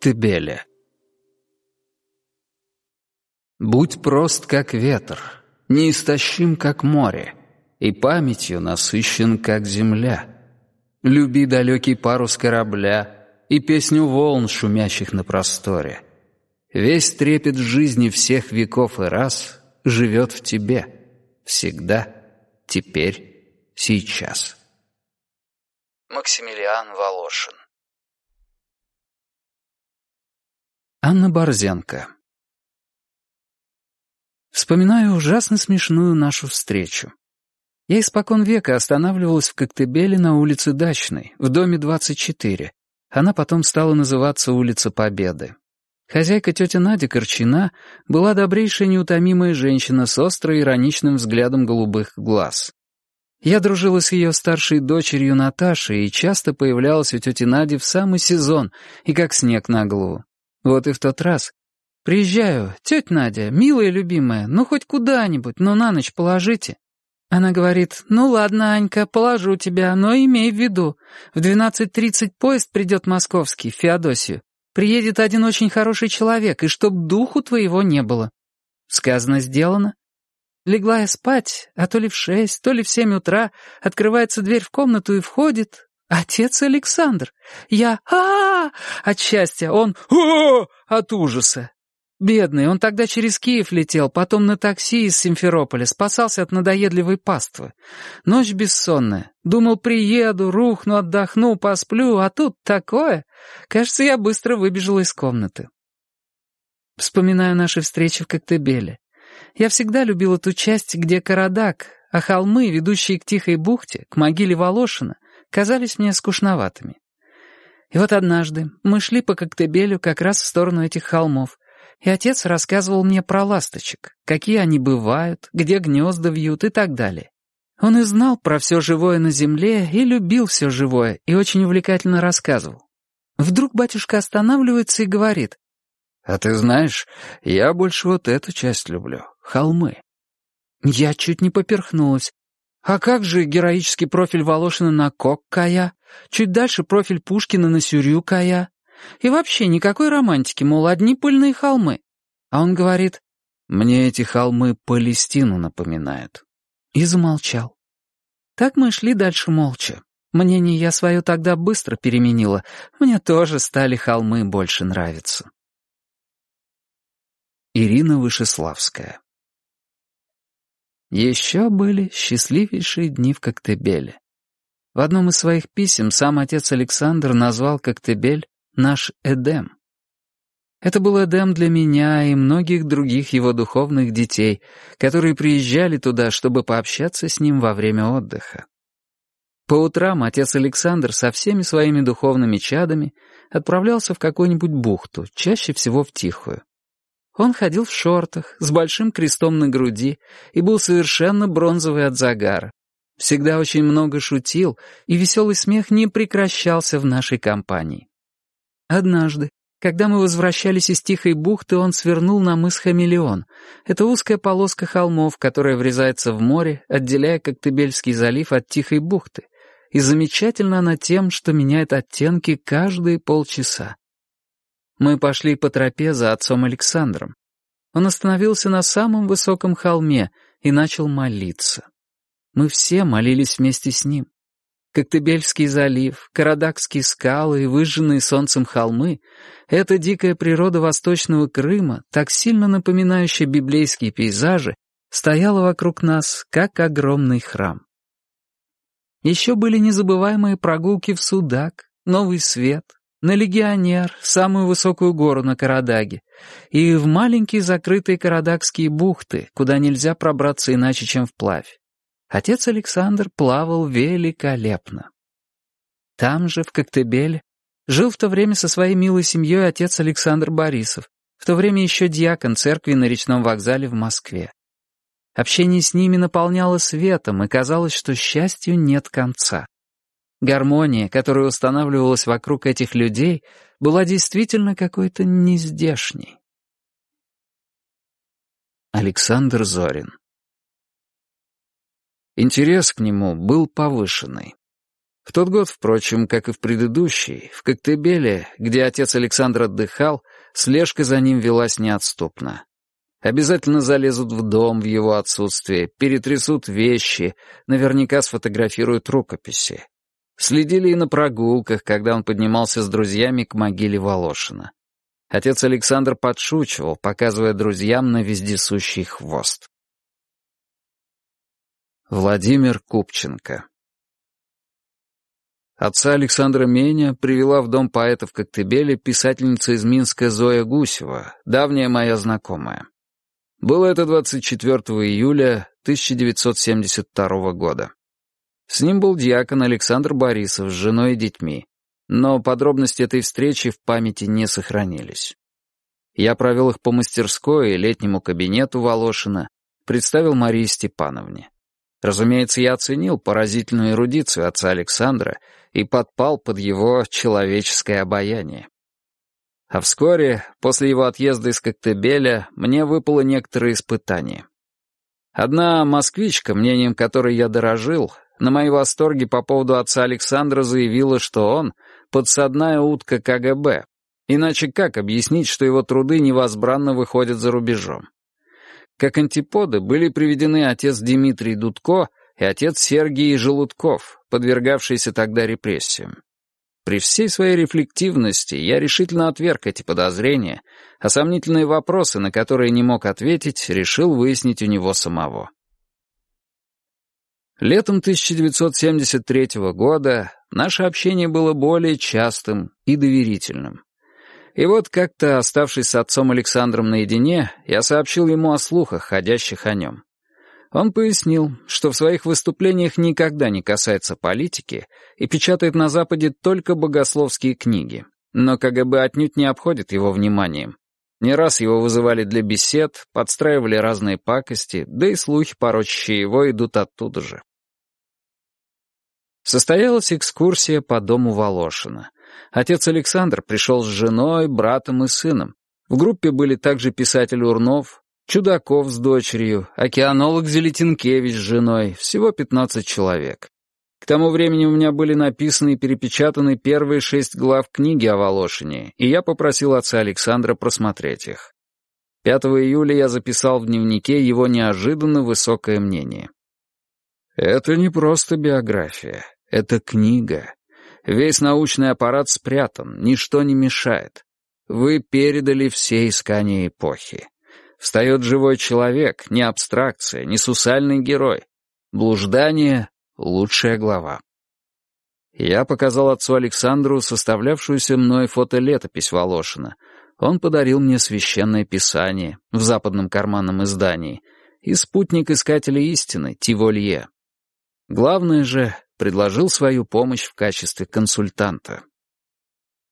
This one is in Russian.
Коктебеля. Будь прост, как ветер, неистощим, как море, и памятью насыщен, как земля. Люби далекий парус корабля и песню волн, шумящих на просторе. Весь трепет жизни всех веков и раз живет в тебе. Всегда, теперь, сейчас. Максимилиан Волошин Анна Борзенко Вспоминаю ужасно смешную нашу встречу. Я испокон века останавливалась в Коктебеле на улице Дачной, в доме 24. Она потом стала называться улица Победы. Хозяйка тетя Надя Корчина была добрейшая неутомимая женщина с остро ироничным взглядом голубых глаз. Я дружила с ее старшей дочерью Наташей и часто появлялась у тети Нади в самый сезон и как снег на голову. Вот и в тот раз. Приезжаю, тетя Надя, милая любимая, ну хоть куда-нибудь, но на ночь положите. Она говорит, ну ладно, Анька, положу тебя, но имей в виду, в 12.30 поезд придет московский, в Феодосию. Приедет один очень хороший человек, и чтоб духу твоего не было. Сказано, сделано. Легла я спать, а то ли в шесть, то ли в семь утра, открывается дверь в комнату и входит Отец Александр. Я а, -а, -а от счастья, он а, -а, -а от ужаса. Бедный, он тогда через Киев летел, потом на такси из Симферополя, спасался от надоедливой паствы. Ночь бессонная. Думал, приеду, рухну, отдохну, посплю, а тут такое. Кажется, я быстро выбежала из комнаты. Вспоминаю наши встречи в Коктебеле. Я всегда любила ту часть, где Карадак, а холмы, ведущие к Тихой бухте, к могиле Волошина, казались мне скучноватыми. И вот однажды мы шли по Коктебелю как раз в сторону этих холмов, и отец рассказывал мне про ласточек, какие они бывают, где гнезда вьют и так далее. Он и знал про все живое на земле, и любил все живое, и очень увлекательно рассказывал. Вдруг батюшка останавливается и говорит, «А ты знаешь, я больше вот эту часть люблю, холмы». Я чуть не поперхнулась. А как же героический профиль Волошина на Кок-Кая? Чуть дальше профиль Пушкина на Сюрю-Кая? И вообще никакой романтики, мол, одни пыльные холмы. А он говорит, мне эти холмы Палестину напоминают. И замолчал. Так мы шли дальше молча. Мнение я свое тогда быстро переменила. Мне тоже стали холмы больше нравиться. Ирина Вышеславская еще были счастливейшие дни в Коктебеле. В одном из своих писем сам отец Александр назвал Коктебель «наш Эдем». Это был Эдем для меня и многих других его духовных детей, которые приезжали туда, чтобы пообщаться с ним во время отдыха. По утрам отец Александр со всеми своими духовными чадами отправлялся в какую-нибудь бухту, чаще всего в Тихую. Он ходил в шортах, с большим крестом на груди и был совершенно бронзовый от загара. Всегда очень много шутил, и веселый смех не прекращался в нашей компании. Однажды, когда мы возвращались из Тихой бухты, он свернул на мыс Хамелеон. Это узкая полоска холмов, которая врезается в море, отделяя Коктебельский залив от Тихой бухты. И замечательна она тем, что меняет оттенки каждые полчаса. Мы пошли по тропе за отцом Александром. Он остановился на самом высоком холме и начал молиться. Мы все молились вместе с ним. Коктебельский залив, Карадакские скалы и выжженные солнцем холмы — эта дикая природа Восточного Крыма, так сильно напоминающая библейские пейзажи, стояла вокруг нас, как огромный храм. Еще были незабываемые прогулки в Судак, Новый Свет, на Легионер, самую высокую гору на Карадаге, и в маленькие закрытые карадакские бухты, куда нельзя пробраться иначе, чем вплавь. Отец Александр плавал великолепно. Там же, в Коктебеле, жил в то время со своей милой семьей отец Александр Борисов, в то время еще диакон церкви на речном вокзале в Москве. Общение с ними наполняло светом, и казалось, что счастью нет конца. Гармония, которая устанавливалась вокруг этих людей, была действительно какой-то нездешней. Александр Зорин Интерес к нему был повышенный. В тот год, впрочем, как и в предыдущий, в Коктебеле, где отец Александр отдыхал, слежка за ним велась неотступно. Обязательно залезут в дом в его отсутствие, перетрясут вещи, наверняка сфотографируют рукописи. Следили и на прогулках, когда он поднимался с друзьями к могиле Волошина. Отец Александр подшучивал, показывая друзьям на вездесущий хвост. Владимир Купченко Отца Александра Меня привела в дом поэта в Коктебеле писательница из Минска Зоя Гусева, давняя моя знакомая. Было это 24 июля 1972 года. С ним был диакон Александр Борисов с женой и детьми, но подробности этой встречи в памяти не сохранились. Я провел их по мастерской и летнему кабинету Волошина, представил Марии Степановне. Разумеется, я оценил поразительную эрудицию отца Александра и подпал под его человеческое обаяние. А вскоре, после его отъезда из Коктебеля, мне выпало некоторые испытания. Одна москвичка, мнением которой я дорожил, на мои восторги по поводу отца Александра заявила, что он — подсадная утка КГБ. Иначе как объяснить, что его труды невозбранно выходят за рубежом? Как антиподы были приведены отец Дмитрий Дудко и отец Сергий Желудков, подвергавшиеся тогда репрессиям. При всей своей рефлективности я решительно отверг эти подозрения, а сомнительные вопросы, на которые не мог ответить, решил выяснить у него самого. Летом 1973 года наше общение было более частым и доверительным. И вот как-то, оставшись с отцом Александром наедине, я сообщил ему о слухах, ходящих о нем. Он пояснил, что в своих выступлениях никогда не касается политики и печатает на Западе только богословские книги, но КГБ отнюдь не обходит его вниманием. Не раз его вызывали для бесед, подстраивали разные пакости, да и слухи, порочащие его, идут оттуда же. Состоялась экскурсия по дому Волошина. Отец Александр пришел с женой, братом и сыном. В группе были также писатель Урнов, Чудаков с дочерью, океанолог Зелетинкевич с женой, всего 15 человек. К тому времени у меня были написаны и перепечатаны первые шесть глав книги о Волошине, и я попросил отца Александра просмотреть их. 5 июля я записал в дневнике его неожиданно высокое мнение. Это не просто биография, это книга. Весь научный аппарат спрятан, ничто не мешает. Вы передали все искания эпохи. Встает живой человек, не абстракция, не сусальный герой. Блуждание — лучшая глава. Я показал отцу Александру составлявшуюся мной фотолетопись Волошина. Он подарил мне священное писание в западном карманном издании и спутник искателя истины Тиволье. Главное же, предложил свою помощь в качестве консультанта.